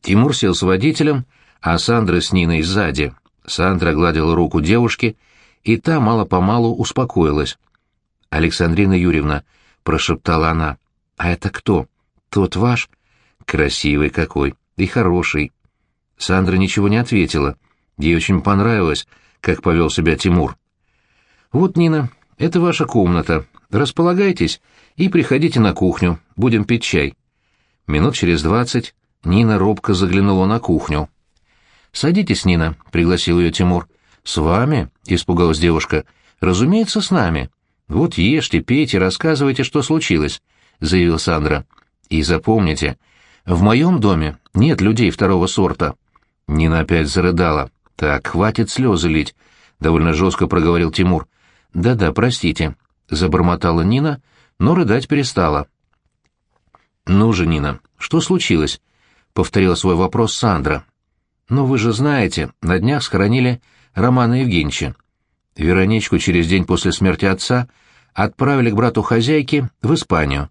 Тимур сел с водителем, а Сандра с Ниной сзади. Сандра гладила руку девушки, и та мало-помалу успокоилась. «Александрина Юрьевна», — прошептала она, — «а это кто? Тот ваш?» «Красивый какой и хороший». Сандра ничего не ответила. Ей очень понравилось, как повел себя Тимур. «Вот, Нина, это ваша комната. Располагайтесь и приходите на кухню. Будем пить чай». Минут через двадцать Нина робко заглянула на кухню. «Садитесь, Нина», — пригласил ее Тимур. «С вами?» — испугалась девушка. «Разумеется, с нами. Вот ешьте, пейте, рассказывайте, что случилось», — заявил Сандра. «И запомните, в моем доме нет людей второго сорта». Нина опять зарыдала. «Так, хватит слезы лить», — довольно жестко проговорил Тимур. «Да-да, простите», — забормотала Нина, но рыдать перестала. «Ну же, Нина, что случилось?» — повторила свой вопрос Сандра. «Ну вы же знаете, на днях схоронили Романа Евгеньевича. Вероничку через день после смерти отца отправили к брату хозяйки в Испанию.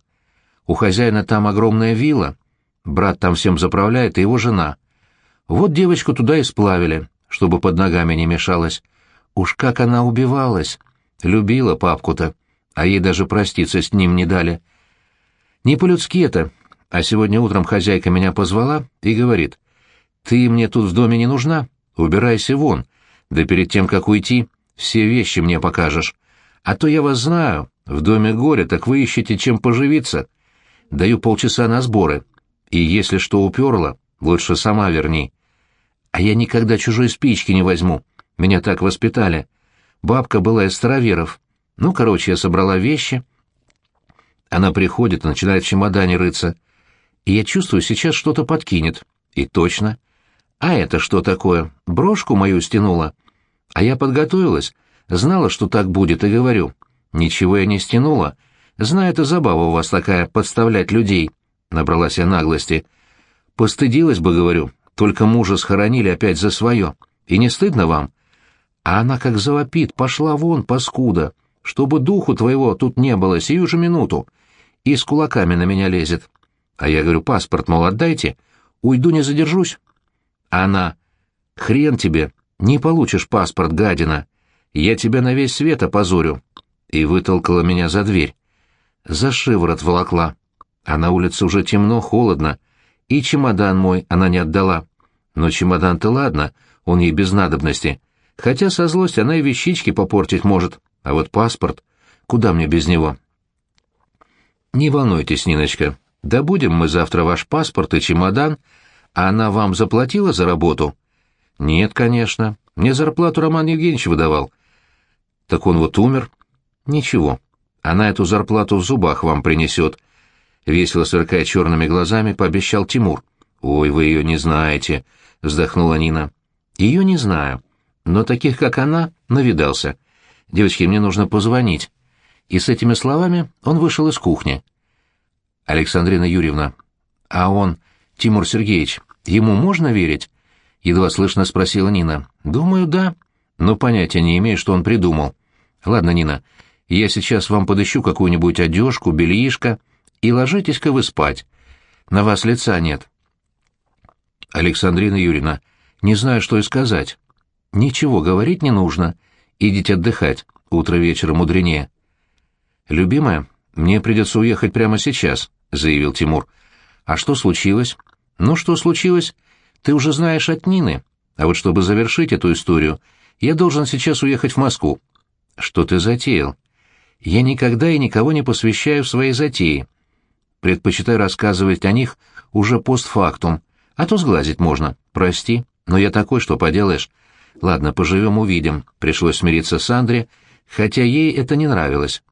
У хозяина там огромная вилла, брат там всем заправляет и его жена. Вот девочку туда и сплавили, чтобы под ногами не мешалась. Уж как она убивалась! Любила папку-то, а ей даже проститься с ним не дали. Не по-людски это, а сегодня утром хозяйка меня позвала и говорит, «Ты мне тут в доме не нужна, убирайся вон, да перед тем, как уйти, все вещи мне покажешь. А то я вас знаю, в доме горе, так вы ищете чем поживиться. Даю полчаса на сборы, и если что уперло, лучше сама верни. А я никогда чужой спички не возьму, меня так воспитали. Бабка была из староверов. Ну, короче, я собрала вещи. Она приходит начинает в чемодане рыться. И я чувствую, сейчас что-то подкинет. И точно. А это что такое? Брошку мою стянула. А я подготовилась, знала, что так будет, и говорю. Ничего я не стянула. Знаю, это забава у вас такая, подставлять людей. Набралась я наглости. Постыдилась бы, говорю, только мужа схоронили опять за свое. И не стыдно вам? А она как завопит, пошла вон, паскуда, чтобы духу твоего тут не было сию же минуту. И с кулаками на меня лезет. А я говорю, паспорт, мол, отдайте, уйду не задержусь. Она, хрен тебе, не получишь паспорт, гадина. Я тебя на весь свет опозорю. И вытолкала меня за дверь. За шиворот волокла. А на улице уже темно, холодно. И чемодан мой она не отдала. Но чемодан-то ладно, он ей без надобности. Хотя со злости она и вещички попортить может. А вот паспорт... Куда мне без него? Не волнуйтесь, Ниночка. Добудем мы завтра ваш паспорт и чемодан, а она вам заплатила за работу? Нет, конечно. Мне зарплату Роман Евгеньевич выдавал. Так он вот умер. Ничего. Она эту зарплату в зубах вам принесет. Весело сверкая черными глазами, пообещал Тимур. Ой, вы ее не знаете, вздохнула Нина. Ее не знаю. Но таких, как она, навидался. Девочки, мне нужно позвонить. И с этими словами он вышел из кухни. Александрина Юрьевна, а он, Тимур Сергеевич, ему можно верить? Едва слышно спросила Нина. Думаю, да. Но понятия не имею, что он придумал. Ладно, Нина, я сейчас вам подыщу какую-нибудь одежку, бельишко, и ложитесь-ка вы спать. На вас лица нет. Александрина Юрьевна, не знаю, что и сказать. Ничего говорить не нужно. Идите отдыхать. Утро вечера мудренее. Любимая, мне придется уехать прямо сейчас, заявил Тимур. А что случилось? Ну, что случилось? Ты уже знаешь от Нины. А вот чтобы завершить эту историю, я должен сейчас уехать в Москву. Что ты затеял? Я никогда и никого не посвящаю в свои затеи. Предпочитаю рассказывать о них уже постфактум, а то сглазить можно. Прости, но я такой, что поделаешь. Ладно, поживем-увидим. Пришлось смириться с Андре, хотя ей это не нравилось.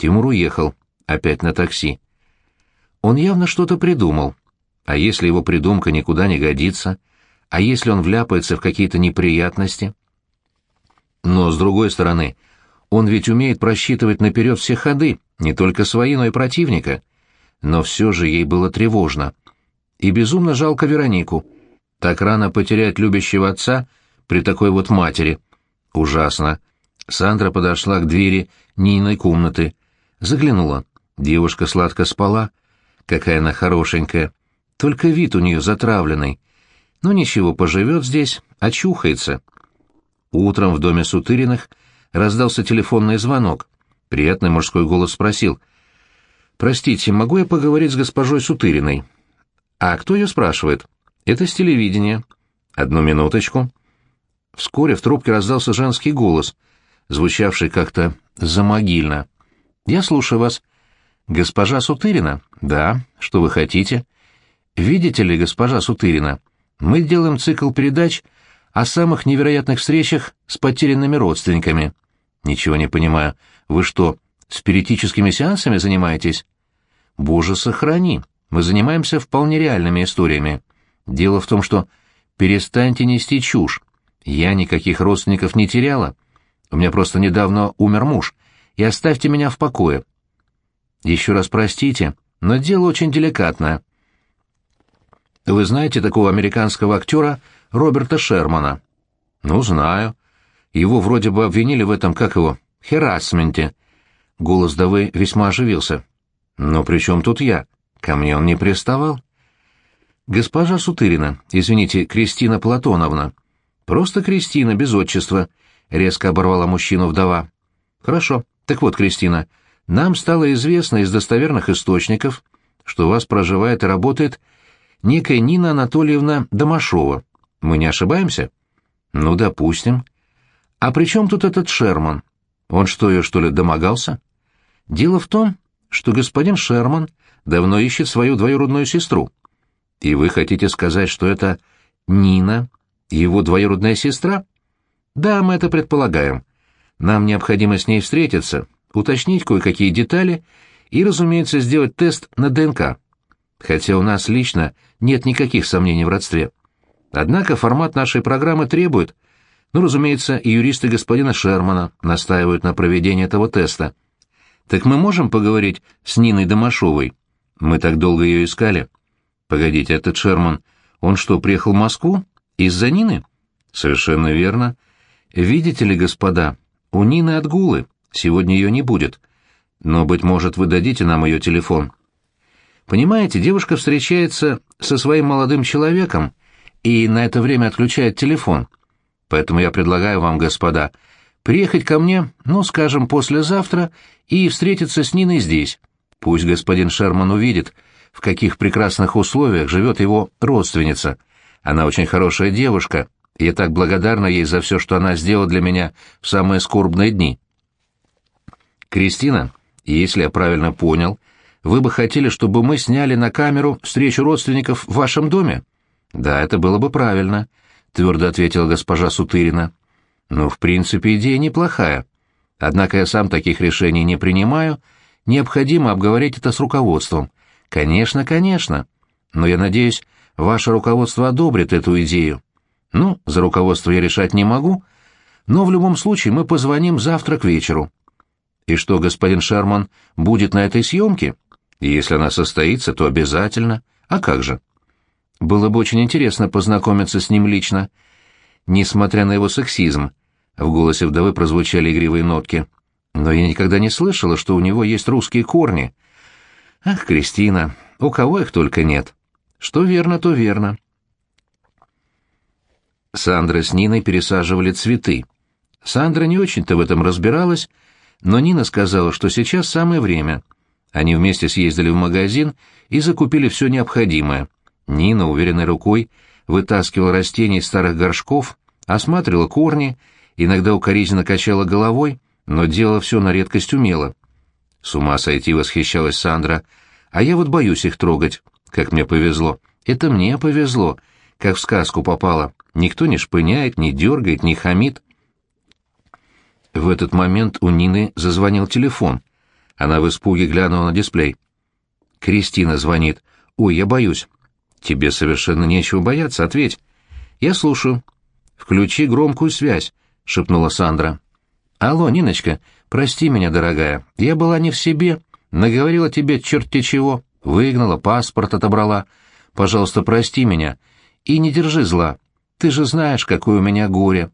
Тимур уехал. Опять на такси. Он явно что-то придумал. А если его придумка никуда не годится? А если он вляпается в какие-то неприятности? Но, с другой стороны, он ведь умеет просчитывать наперед все ходы, не только свои, но и противника. Но все же ей было тревожно. И безумно жалко Веронику. Так рано потерять любящего отца — при такой вот матери. Ужасно. Сандра подошла к двери Ниной комнаты. Заглянула. Девушка сладко спала. Какая она хорошенькая. Только вид у нее затравленный. Ну ничего, поживет здесь, очухается. Утром в доме Сутыриных раздался телефонный звонок. Приятный мужской голос спросил. «Простите, могу я поговорить с госпожой Сутыриной?» «А кто ее спрашивает?» «Это с телевидения». «Одну минуточку». Вскоре в трубке раздался женский голос, звучавший как-то замогильно. «Я слушаю вас». «Госпожа Сутырина?» «Да. Что вы хотите?» «Видите ли, госпожа Сутырина, мы делаем цикл передач о самых невероятных встречах с потерянными родственниками». «Ничего не понимаю. Вы что, спиритическими сеансами занимаетесь?» «Боже, сохрани. Мы занимаемся вполне реальными историями. Дело в том, что перестаньте нести чушь. Я никаких родственников не теряла. У меня просто недавно умер муж. И оставьте меня в покое. Еще раз простите, но дело очень деликатное. Вы знаете такого американского актера Роберта Шермана? Ну, знаю. Его вроде бы обвинили в этом, как его, херасменте. Голос Давы весьма оживился. Но при чем тут я? Ко мне он не приставал. Госпожа Сутырина, извините, Кристина Платоновна. Просто Кристина, без отчества, резко оборвала мужчину вдова. Хорошо. Так вот, Кристина, нам стало известно из достоверных источников, что у вас проживает и работает некая Нина Анатольевна Домашова. Мы не ошибаемся? Ну, допустим. А при чем тут этот Шерман? Он что, ее что ли домогался? Дело в том, что господин Шерман давно ищет свою двоюродную сестру. И вы хотите сказать, что это Нина, его двоюродная сестра? Да, мы это предполагаем. Нам необходимо с ней встретиться, уточнить кое-какие детали и, разумеется, сделать тест на ДНК. Хотя у нас лично нет никаких сомнений в родстве. Однако формат нашей программы требует, ну, разумеется, и юристы господина Шермана настаивают на проведении этого теста. Так мы можем поговорить с Ниной Домашовой? Мы так долго ее искали. Погодите, этот Шерман, он что, приехал в Москву? Из-за Нины? Совершенно верно. Видите ли, господа, у Нины отгулы, сегодня ее не будет. Но, быть может, вы дадите нам ее телефон. Понимаете, девушка встречается со своим молодым человеком и на это время отключает телефон. Поэтому я предлагаю вам, господа, приехать ко мне, ну, скажем, послезавтра и встретиться с Ниной здесь. Пусть господин Шерман увидит, в каких прекрасных условиях живет его родственница. Она очень хорошая девушка, я так благодарна ей за все, что она сделала для меня в самые скорбные дни. Кристина, если я правильно понял, вы бы хотели, чтобы мы сняли на камеру встречу родственников в вашем доме? Да, это было бы правильно, твердо ответила госпожа Сутырина. Ну, в принципе, идея неплохая. Однако я сам таких решений не принимаю, необходимо обговорить это с руководством. Конечно, конечно. Но я надеюсь, ваше руководство одобрит эту идею. Ну, за руководство я решать не могу, но в любом случае мы позвоним завтра к вечеру. И что, господин Шерман будет на этой съемке? если она состоится, то обязательно. А как же? Было бы очень интересно познакомиться с ним лично. Несмотря на его сексизм, в голосе вдовы прозвучали игривые нотки. Но я никогда не слышала, что у него есть русские корни. Ах, Кристина, у кого их только нет. Что верно, то верно. Сандра с Ниной пересаживали цветы. Сандра не очень-то в этом разбиралась, но Нина сказала, что сейчас самое время. Они вместе съездили в магазин и закупили все необходимое. Нина, уверенной рукой, вытаскивала растения из старых горшков, осматривала корни, иногда укоризненно качала головой, но делала все на редкость умело. С ума сойти восхищалась Сандра. А я вот боюсь их трогать. Как мне повезло. Это мне повезло. Как в сказку попало. Никто не шпыняет, не дергает, не хамит. В этот момент у Нины зазвонил телефон. Она в испуге глянула на дисплей. Кристина звонит. «Ой, я боюсь». «Тебе совершенно нечего бояться, ответь». «Я слушаю». «Включи громкую связь», — шепнула Сандра. «Алло, Ниночка, прости меня, дорогая. Я была не в себе. Наговорила тебе черти чего. Выгнала, паспорт отобрала. Пожалуйста, прости меня. И не держи зла. Ты же знаешь, какое у меня горе.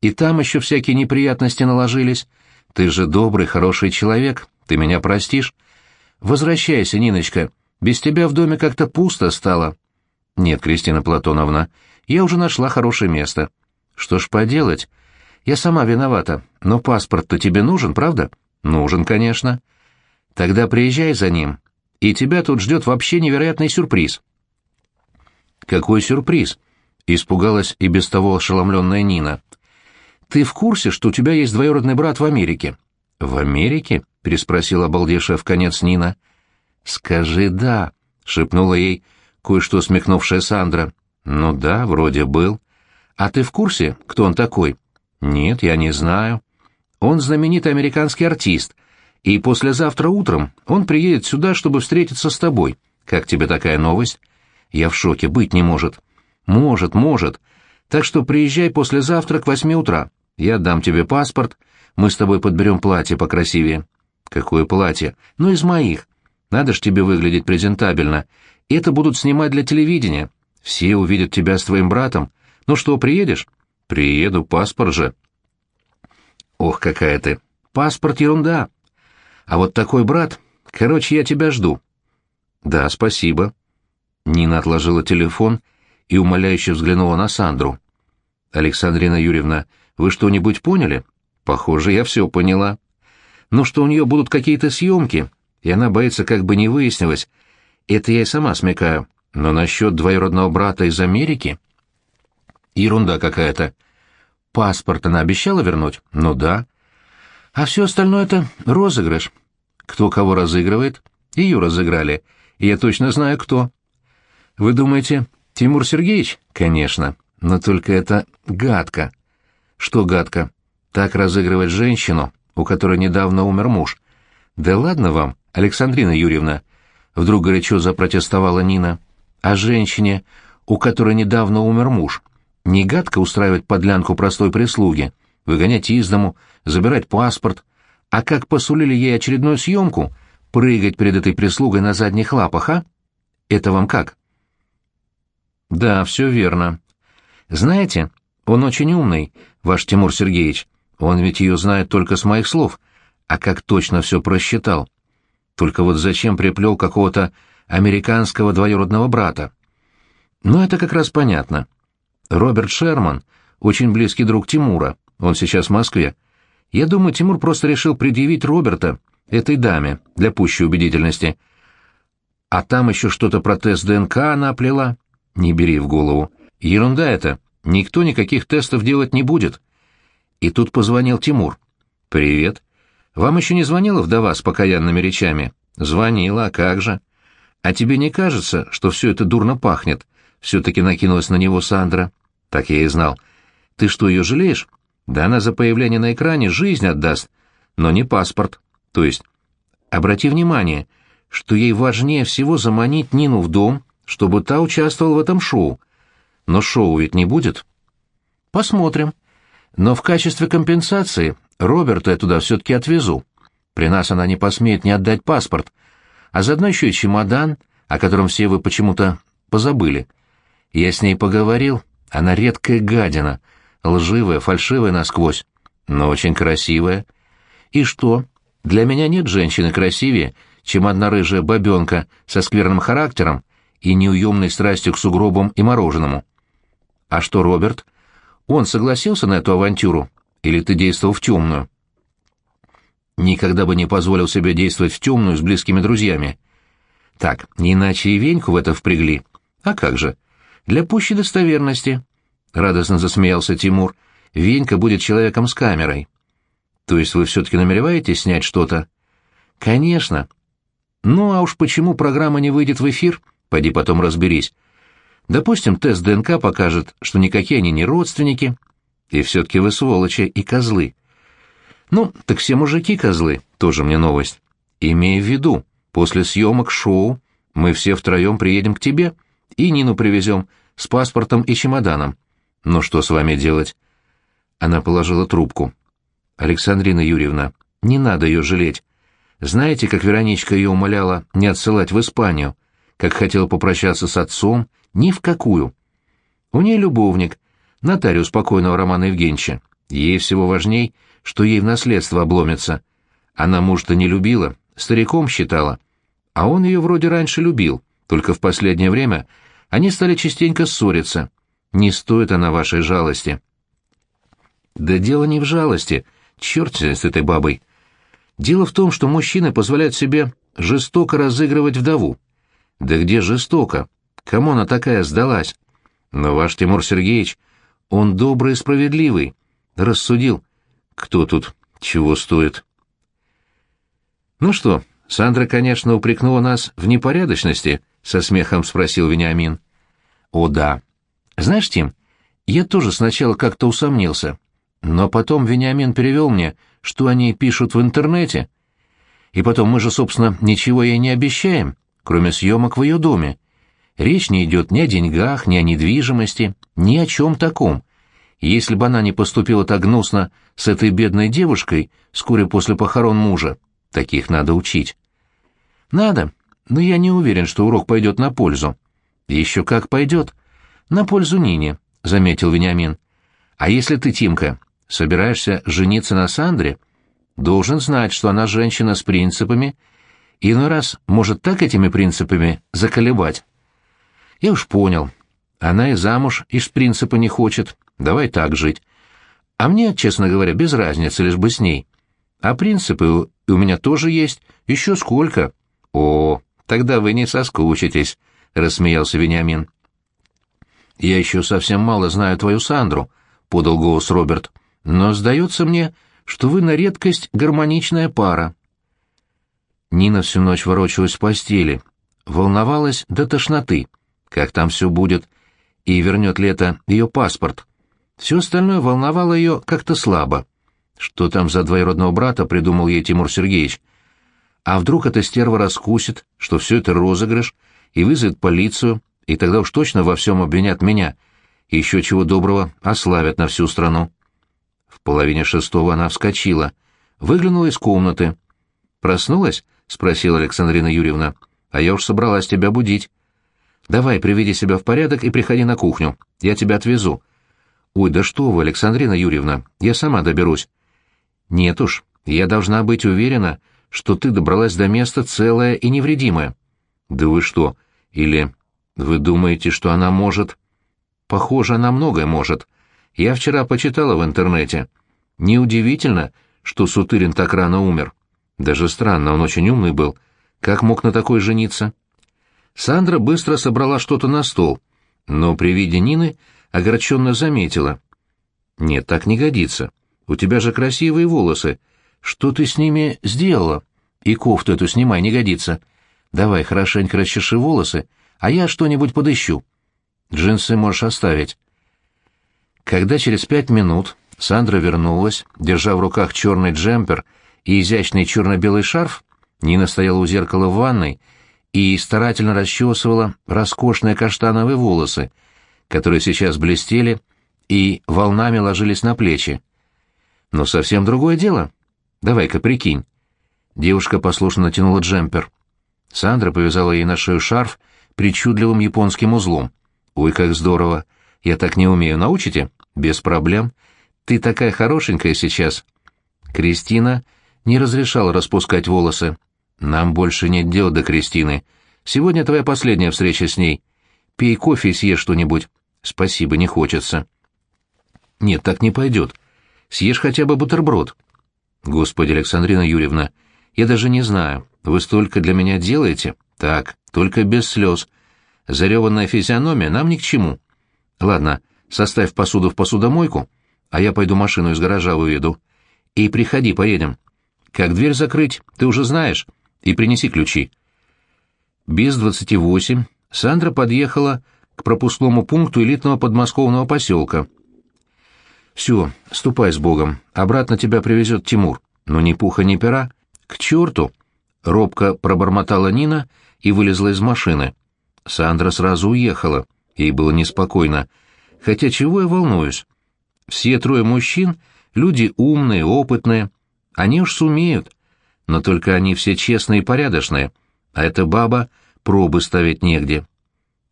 И там еще всякие неприятности наложились. Ты же добрый, хороший человек. Ты меня простишь? Возвращайся, Ниночка. Без тебя в доме как-то пусто стало. Нет, Кристина Платоновна, я уже нашла хорошее место. Что ж поделать? Я сама виновата, но паспорт-то тебе нужен, правда? Нужен, конечно. Тогда приезжай за ним, и тебя тут ждет вообще невероятный сюрприз. Какой сюрприз? Испугалась и без того ошеломленная Нина. Ты в курсе, что у тебя есть двоюродный брат в Америке? В Америке? переспросила обалдевшая в конец Нина. Скажи «да», — шепнула ей кое-что смехнувшая Сандра. «Ну да, вроде был. А ты в курсе, кто он такой?» «Нет, я не знаю. Он знаменитый американский артист, и послезавтра утром он приедет сюда, чтобы встретиться с тобой. Как тебе такая новость?» «Я в шоке, быть не может». «Может, может. Так что приезжай послезавтра к восьми утра. Я дам тебе паспорт, мы с тобой подберем платье покрасивее». «Какое платье? Ну, из моих. Надо ж тебе выглядеть презентабельно. Это будут снимать для телевидения. Все увидят тебя с твоим братом. Ну что, приедешь? Приеду, паспорт же. Ох, какая ты. Паспорт ерунда. А вот такой брат... Короче, я тебя жду. Да, спасибо. Нина отложила телефон и умоляюще взглянула на Сандру. Александрина Юрьевна, вы что-нибудь поняли? Похоже, я все поняла. Ну, что у нее будут какие-то съемки, и она боится, как бы не выяснилось. Это я и сама смекаю. Но насчет двоюродного брата из Америки... Ерунда какая-то. Паспорт она обещала вернуть? Ну да. А все остальное это розыгрыш. Кто кого разыгрывает? Ее разыграли. И я точно знаю, кто. Вы думаете, Тимур Сергеевич? Конечно. Но только это гадко. Что гадко? Так разыгрывать женщину, у которой недавно умер муж. Да ладно вам, Александрина Юрьевна, вдруг горячо запротестовала Нина. А женщине, у которой недавно умер муж, не гадко устраивать подлянку простой прислуги, выгонять из дому, забирать паспорт, а как посулили ей очередную съемку, прыгать перед этой прислугой на задних лапах, а? Это вам как? Да, все верно. Знаете, он очень умный, ваш Тимур Сергеевич. Он ведь ее знает только с моих слов. А как точно все просчитал. Только вот зачем приплел какого-то американского двоюродного брата? Ну, это как раз понятно. Роберт Шерман — очень близкий друг Тимура. Он сейчас в Москве. Я думаю, Тимур просто решил предъявить Роберта этой даме для пущей убедительности. А там еще что-то про тест ДНК она оплела. Не бери в голову. Ерунда это. Никто никаких тестов делать не будет. И тут позвонил Тимур. «Привет. Вам еще не звонила вдова с покаянными речами? Звонила, а как же? А тебе не кажется, что все это дурно пахнет? Все-таки накинулась на него Сандра. Так я и знал. Ты что, ее жалеешь? Да она за появление на экране жизнь отдаст, но не паспорт. То есть, обрати внимание, что ей важнее всего заманить Нину в дом, чтобы та участвовала в этом шоу. Но шоу ведь не будет. Посмотрим. Но в качестве компенсации Роберта я туда все-таки отвезу. При нас она не посмеет не отдать паспорт, а заодно еще и чемодан, о котором все вы почему-то позабыли. Я с ней поговорил, она редкая гадина, лживая, фальшивая насквозь, но очень красивая. И что, для меня нет женщины красивее, чем одна рыжая бабенка со скверным характером и неуемной страстью к сугробам и мороженому. А что Роберт? Он согласился на эту авантюру? Или ты действовал в темную? Никогда бы не позволил себе действовать в темную с близкими друзьями. Так, не иначе и Веньку в это впрягли. А как же? Для пущей достоверности. Радостно засмеялся Тимур. Венька будет человеком с камерой. То есть вы все-таки намереваетесь снять что-то? Конечно. Ну а уж почему программа не выйдет в эфир, пойди потом разберись. Допустим, тест ДНК покажет, что никакие они не родственники, и все-таки вы сволочи и козлы. Ну, так все мужики козлы, тоже мне новость. Имея в виду, после съемок шоу мы все втроем приедем к тебе и Нину привезем с паспортом и чемоданом. Ну что с вами делать? Она положила трубку. Александрина Юрьевна, не надо ее жалеть. Знаете, как Вероничка ее умоляла не отсылать в Испанию, как хотела попрощаться с отцом, ни в какую. У ней любовник, нотариус покойного Романа Евгеньевича. Ей всего важней, что ей в наследство обломится. Она мужа-то не любила, стариком считала. А он ее вроде раньше любил, только в последнее время они стали частенько ссориться. Не стоит она вашей жалости. Да дело не в жалости, черт с этой бабой. Дело в том, что мужчины позволяют себе жестоко разыгрывать вдову. Да где жестоко? Кому она такая сдалась? Но ваш Тимур Сергеевич, он добрый и справедливый. Рассудил. Кто тут чего стоит? Ну что, Сандра, конечно, упрекнула нас в непорядочности, со смехом спросил Вениамин. О, да. Знаешь, Тим, я тоже сначала как-то усомнился. Но потом Вениамин перевел мне, что они пишут в интернете. И потом мы же, собственно, ничего ей не обещаем, кроме съемок в ее доме. Речь не идет ни о деньгах, ни о недвижимости, ни о чем таком. Если бы она не поступила так гнусно с этой бедной девушкой вскоре после похорон мужа, таких надо учить. Надо, но я не уверен, что урок пойдет на пользу. Еще как пойдет. На пользу Нине, — заметил Вениамин. А если ты, Тимка, собираешься жениться на Сандре, должен знать, что она женщина с принципами, иной раз может так этими принципами заколебать. Я уж понял. Она и замуж из принципа не хочет. Давай так жить. А мне, честно говоря, без разницы, лишь бы с ней. А принципы у меня тоже есть. Еще сколько? О, тогда вы не соскучитесь, — рассмеялся Вениамин. Я еще совсем мало знаю твою Сандру, — подал голос Роберт. Но сдается мне, что вы на редкость гармоничная пара. Нина всю ночь ворочалась в постели, волновалась до тошноты как там все будет, и вернет ли это ее паспорт. Все остальное волновало ее как-то слабо. Что там за двоюродного брата придумал ей Тимур Сергеевич? А вдруг эта стерва раскусит, что все это розыгрыш, и вызовет полицию, и тогда уж точно во всем обвинят меня, и еще чего доброго ославят на всю страну. В половине шестого она вскочила, выглянула из комнаты. «Проснулась?» — спросила Александрина Юрьевна. «А я уж собралась тебя будить». Давай, приведи себя в порядок и приходи на кухню. Я тебя отвезу. Ой, да что вы, Александрина Юрьевна, я сама доберусь. Нет уж, я должна быть уверена, что ты добралась до места целая и невредимая. Да вы что? Или вы думаете, что она может? Похоже, она многое может. Я вчера почитала в интернете. Неудивительно, что Сутырин так рано умер. Даже странно, он очень умный был. Как мог на такой жениться? Сандра быстро собрала что-то на стол, но при виде Нины огорченно заметила. «Нет, так не годится. У тебя же красивые волосы. Что ты с ними сделала? И кофту эту снимай, не годится. Давай хорошенько расчеши волосы, а я что-нибудь подыщу. Джинсы можешь оставить». Когда через пять минут Сандра вернулась, держа в руках черный джемпер и изящный черно-белый шарф, Нина стояла у зеркала в ванной и старательно расчесывала роскошные каштановые волосы, которые сейчас блестели и волнами ложились на плечи. Но совсем другое дело. Давай-ка прикинь. Девушка послушно натянула джемпер. Сандра повязала ей на шею шарф причудливым японским узлом. «Ой, как здорово! Я так не умею. Научите?» «Без проблем. Ты такая хорошенькая сейчас». Кристина не разрешала распускать волосы. «Нам больше нет дела до Кристины. Сегодня твоя последняя встреча с ней. Пей кофе и съешь что-нибудь. Спасибо, не хочется». «Нет, так не пойдет. Съешь хотя бы бутерброд». «Господи, Александрина Юрьевна, я даже не знаю. Вы столько для меня делаете? Так, только без слез. Зареванная физиономия нам ни к чему. Ладно, составь посуду в посудомойку, а я пойду машину из гаража выведу. И приходи, поедем. Как дверь закрыть, ты уже знаешь и принеси ключи». Без двадцати восемь Сандра подъехала к пропускному пункту элитного подмосковного поселка. «Все, ступай с Богом, обратно тебя привезет Тимур. Но ни пуха, ни пера. К черту!» Робко пробормотала Нина и вылезла из машины. Сандра сразу уехала, ей было неспокойно. Хотя чего я волнуюсь? Все трое мужчин — люди умные, опытные. Они уж сумеют но только они все честные и порядочные, а эта баба пробы ставить негде.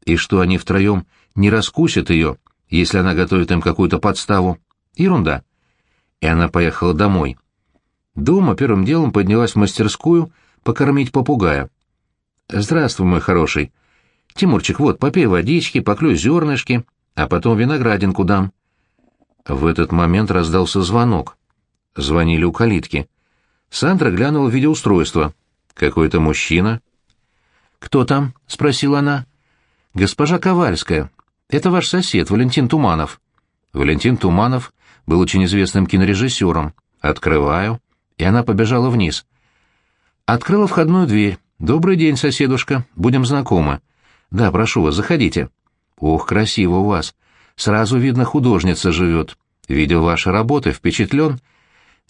И что они втроем не раскусят ее, если она готовит им какую-то подставу? Ерунда. И она поехала домой. Дома первым делом поднялась в мастерскую покормить попугая. «Здравствуй, мой хороший. Тимурчик, вот, попей водички, поклюй зернышки, а потом виноградинку дам». В этот момент раздался звонок. Звонили у калитки. Сандра глянула в видеоустройство. Какой-то мужчина. «Кто там?» — спросила она. «Госпожа Ковальская. Это ваш сосед, Валентин Туманов». Валентин Туманов был очень известным кинорежиссером. «Открываю». И она побежала вниз. Открыла входную дверь. «Добрый день, соседушка. Будем знакомы». «Да, прошу вас, заходите». «Ох, красиво у вас. Сразу видно, художница живет. Видел ваши работы, впечатлен.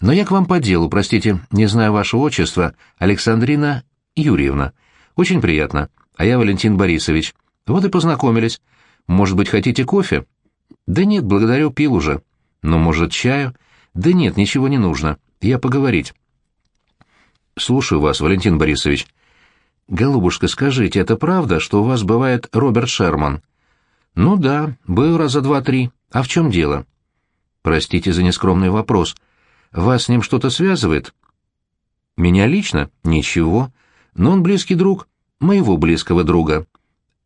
Но я к вам по делу, простите, не знаю вашего отчества. Александрина Юрьевна. Очень приятно. А я Валентин Борисович. Вот и познакомились. Может быть, хотите кофе? Да нет, благодарю, пил уже. Но, может, чаю? Да нет, ничего не нужно. Я поговорить. Слушаю вас, Валентин Борисович. Голубушка, скажите, это правда, что у вас бывает Роберт Шерман? Ну да, был раза два-три. А в чем дело? Простите за нескромный вопрос. Вас с ним что-то связывает? Меня лично? Ничего. Но он близкий друг моего близкого друга.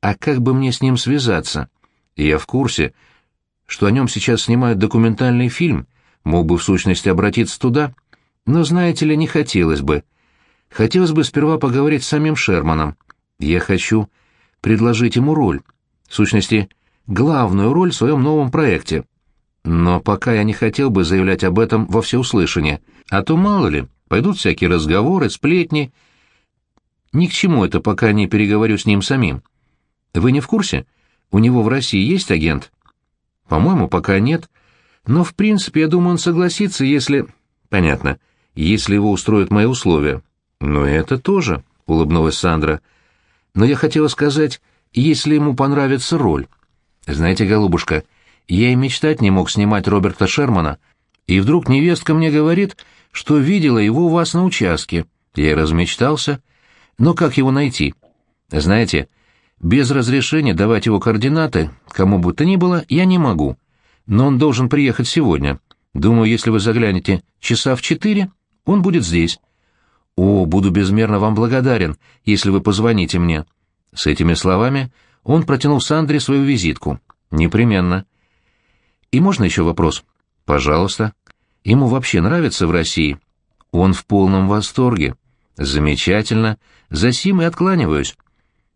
А как бы мне с ним связаться? Я в курсе, что о нем сейчас снимают документальный фильм, мог бы в сущности обратиться туда, но, знаете ли, не хотелось бы. Хотелось бы сперва поговорить с самим Шерманом. Я хочу предложить ему роль. В сущности, главную роль в своем новом проекте. Но пока я не хотел бы заявлять об этом во всеуслышание, а то, мало ли, пойдут всякие разговоры, сплетни. Ни к чему это, пока не переговорю с ним самим. Вы не в курсе? У него в России есть агент? По-моему, пока нет. Но, в принципе, я думаю, он согласится, если... Понятно. Если его устроят мои условия. Но это тоже, — улыбнулась Сандра. Но я хотела сказать, если ему понравится роль. Знаете, голубушка, я и мечтать не мог снимать Роберта Шермана, и вдруг невестка мне говорит, что видела его у вас на участке. Я размечтался. Но как его найти? Знаете, без разрешения давать его координаты, кому бы то ни было, я не могу. Но он должен приехать сегодня. Думаю, если вы заглянете часа в четыре, он будет здесь. О, буду безмерно вам благодарен, если вы позвоните мне. С этими словами он протянул Сандре свою визитку. «Непременно». «И можно еще вопрос?» «Пожалуйста». «Ему вообще нравится в России?» «Он в полном восторге». «Замечательно. За сим и откланиваюсь».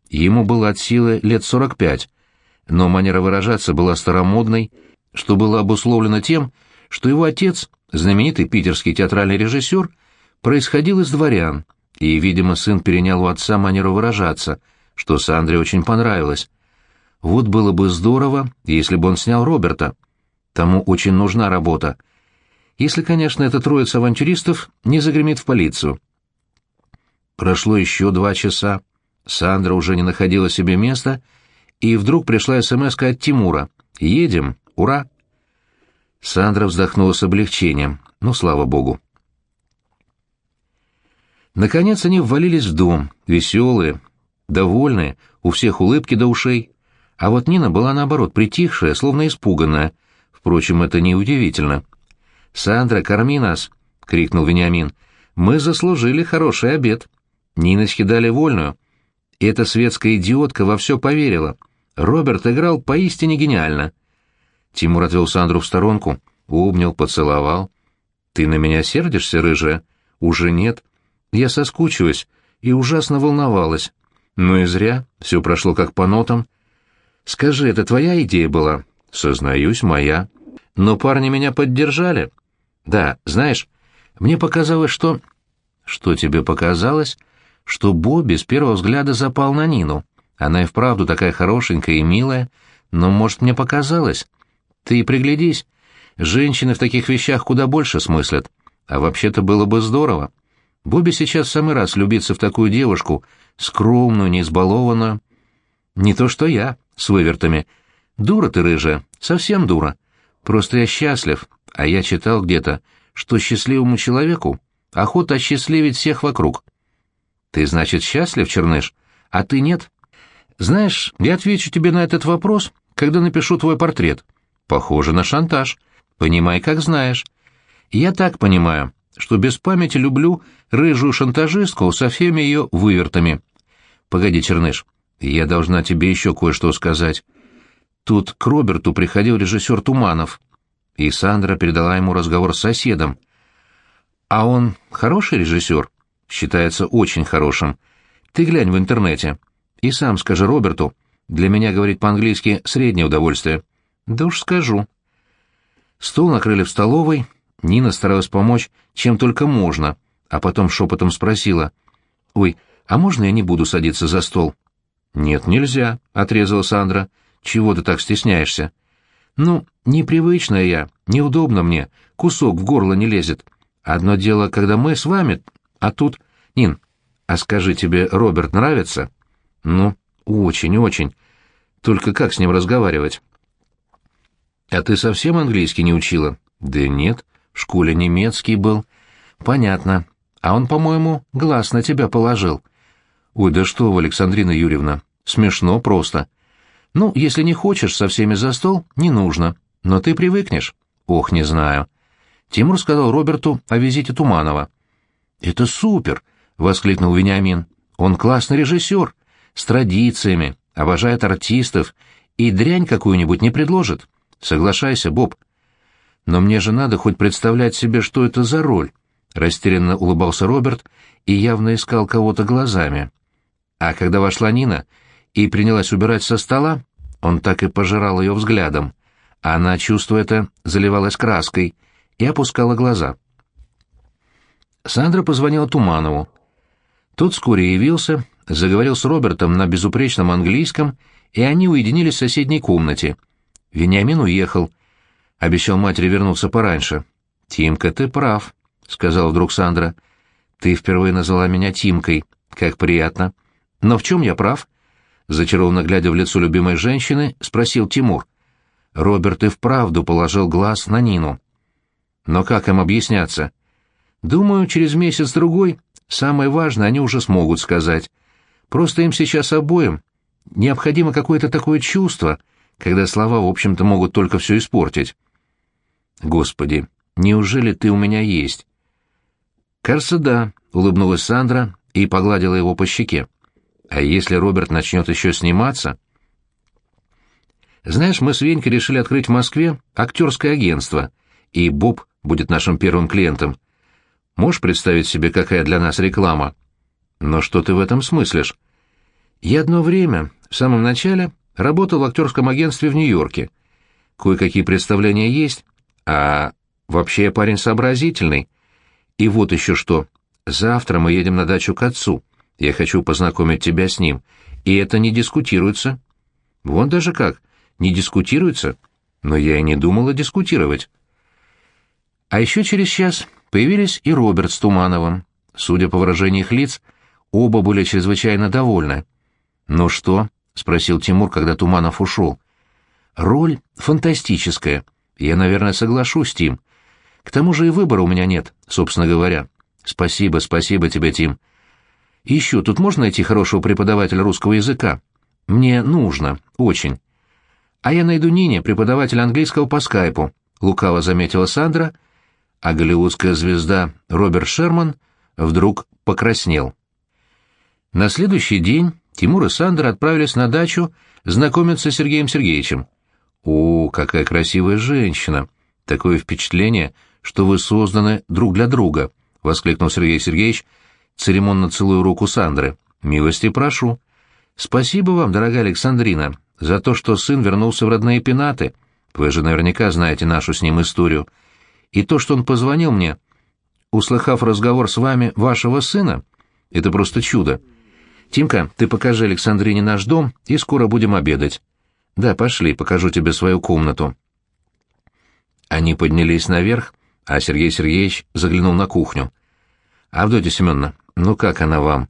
Ему было от силы лет сорок пять, но манера выражаться была старомодной, что было обусловлено тем, что его отец, знаменитый питерский театральный режиссер, происходил из дворян, и, видимо, сын перенял у отца манеру выражаться — что Сандре очень понравилось. Вот было бы здорово, если бы он снял Роберта. Тому очень нужна работа. Если, конечно, эта троица авантюристов не загремит в полицию. Прошло еще два часа. Сандра уже не находила себе места, и вдруг пришла смс от Тимура. «Едем! Ура!» Сандра вздохнула с облегчением. Ну, слава богу. Наконец они ввалились в дом, веселые, довольная, у всех улыбки до ушей. А вот Нина была, наоборот, притихшая, словно испуганная. Впрочем, это неудивительно. «Сандра, корми нас!» — крикнул Вениамин. «Мы заслужили хороший обед». Ниночке дали вольную. И эта светская идиотка во все поверила. Роберт играл поистине гениально. Тимур отвел Сандру в сторонку, обнял, поцеловал. «Ты на меня сердишься, рыжая?» «Уже нет. Я соскучилась и ужасно волновалась. Ну и зря, все прошло как по нотам. Скажи, это твоя идея была? Сознаюсь, моя. Но парни меня поддержали. Да, знаешь, мне показалось, что... Что тебе показалось? Что Бобби с первого взгляда запал на Нину. Она и вправду такая хорошенькая и милая, но, может, мне показалось. Ты приглядись. Женщины в таких вещах куда больше смыслят. А вообще-то было бы здорово. Бобби сейчас в самый раз любится в такую девушку, скромную, не избалованную. Не то что я, с вывертами. Дура ты, рыжая, совсем дура. Просто я счастлив, а я читал где-то, что счастливому человеку охота осчастливить всех вокруг. Ты, значит, счастлив, Черныш, а ты нет? Знаешь, я отвечу тебе на этот вопрос, когда напишу твой портрет. Похоже на шантаж. Понимай, как знаешь. Я так понимаю что без памяти люблю рыжую шантажистку со всеми ее вывертами. Погоди, Черныш, Я должна тебе еще кое-что сказать. Тут к Роберту приходил режиссер Туманов, и Сандра передала ему разговор с соседом. А он хороший режиссер? Считается очень хорошим. Ты глянь в интернете. И сам скажи Роберту. Для меня, говорить по-английски, среднее удовольствие. Да уж скажу. Стол накрыли в столовой. Нина старалась помочь, чем только можно, а потом шепотом спросила. «Ой, а можно я не буду садиться за стол?» «Нет, нельзя», — отрезала Сандра. «Чего ты так стесняешься?» «Ну, непривычная я, неудобно мне, кусок в горло не лезет. Одно дело, когда мы с вами, а тут... Нин, а скажи, тебе Роберт нравится?» «Ну, очень, очень. Только как с ним разговаривать?» «А ты совсем английский не учила?» «Да нет, в школе немецкий был». «Понятно. А он, по-моему, глаз на тебя положил». «Ой, да что вы, Александрина Юрьевна, смешно просто. Ну, если не хочешь со всеми за стол, не нужно, но ты привыкнешь». «Ох, не знаю». Тимур сказал Роберту о визите Туманова. «Это супер!» — воскликнул Вениамин. «Он классный режиссер, с традициями, обожает артистов и дрянь какую-нибудь не предложит. Соглашайся, Боб». «Но мне же надо хоть представлять себе, что это за роль», — растерянно улыбался Роберт и явно искал кого-то глазами. А когда вошла Нина и принялась убирать со стола, он так и пожирал ее взглядом. Она, чувствуя это, заливалась краской и опускала глаза. Сандра позвонила Туманову. Тот вскоре явился, заговорил с Робертом на безупречном английском, и они уединились в соседней комнате. Вениамин уехал. Обещал матери вернуться пораньше. «Тимка, ты прав», — сказала вдруг Сандра. «Ты впервые назвала меня Тимкой. Как приятно. Но в чем я прав?» Зачарованно глядя в лицо любимой женщины, спросил Тимур. Роберт и вправду положил глаз на Нину. Но как им объясняться? Думаю, через месяц-другой самое важное они уже смогут сказать. Просто им сейчас обоим необходимо какое-то такое чувство, когда слова, в общем-то, могут только все испортить. Господи, неужели ты у меня есть? Кажется, да, улыбнулась Сандра и погладила его по щеке. А если Роберт начнет еще сниматься? Знаешь, мы с Венькой решили открыть в Москве актерское агентство, и Боб будет нашим первым клиентом. Можешь представить себе, какая для нас реклама? Но что ты в этом смыслишь? Я одно время, в самом начале, работал в актерском агентстве в Нью-Йорке. Кое-какие представления есть, а вообще я парень сообразительный. И вот еще что. Завтра мы едем на дачу к отцу. Я хочу познакомить тебя с ним. И это не дискутируется. Вон даже как. Не дискутируется. Но я и не думала дискутировать. А еще через час появились и Роберт с Тумановым. Судя по выражению их лиц, оба были чрезвычайно довольны. «Ну что?» — спросил Тимур, когда Туманов ушел. «Роль фантастическая. Я, наверное, соглашусь, Тим. К тому же и выбора у меня нет, собственно говоря. Спасибо, спасибо тебе, Тим. Еще тут можно найти хорошего преподавателя русского языка? Мне нужно, очень. А я найду Нине преподавателя английского по скайпу, лукаво заметила Сандра, — а голливудская звезда Роберт Шерман вдруг покраснел. На следующий день Тимур и Сандра отправились на дачу знакомиться с Сергеем Сергеевичем. «О, какая красивая женщина! Такое впечатление, что вы созданы друг для друга!» — воскликнул Сергей Сергеевич, церемонно целуя руку Сандры. «Милости прошу!» «Спасибо вам, дорогая Александрина, за то, что сын вернулся в родные пенаты. Вы же наверняка знаете нашу с ним историю. И то, что он позвонил мне, услыхав разговор с вами вашего сына, это просто чудо. Тимка, ты покажи Александрине наш дом, и скоро будем обедать. Да, пошли, покажу тебе свою комнату. Они поднялись наверх, а Сергей Сергеевич заглянул на кухню. Авдотья Семеновна, ну как она вам?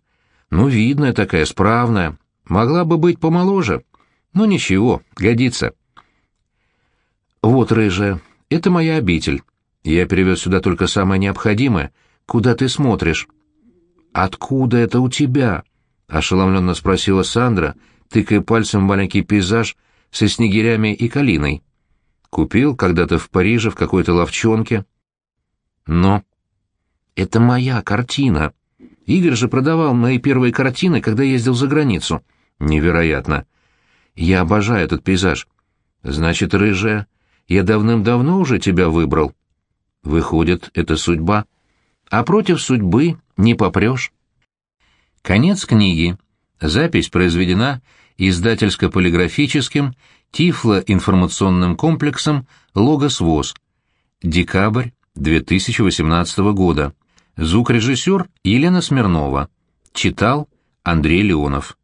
Ну, видная такая, справная. Могла бы быть помоложе. Ну, ничего, годится. Вот, рыжая, это моя обитель. Я перевез сюда только самое необходимое. Куда ты смотришь?» «Откуда это у тебя?» — ошеломленно спросила Сандра, тыкая пальцем в маленький пейзаж со снегирями и калиной. «Купил когда-то в Париже в какой-то ловчонке». «Но...» «Это моя картина. Игорь же продавал мои первые картины, когда ездил за границу. Невероятно. Я обожаю этот пейзаж. Значит, рыжая, я давным-давно уже тебя выбрал. Выходит, это судьба. А против судьбы не попрешь. Конец книги. Запись произведена издательско-полиграфическим Тифло-информационным комплексом «Логос ВОЗ». Декабрь 2018 года. Звукорежиссер Елена Смирнова. Читал Андрей Леонов.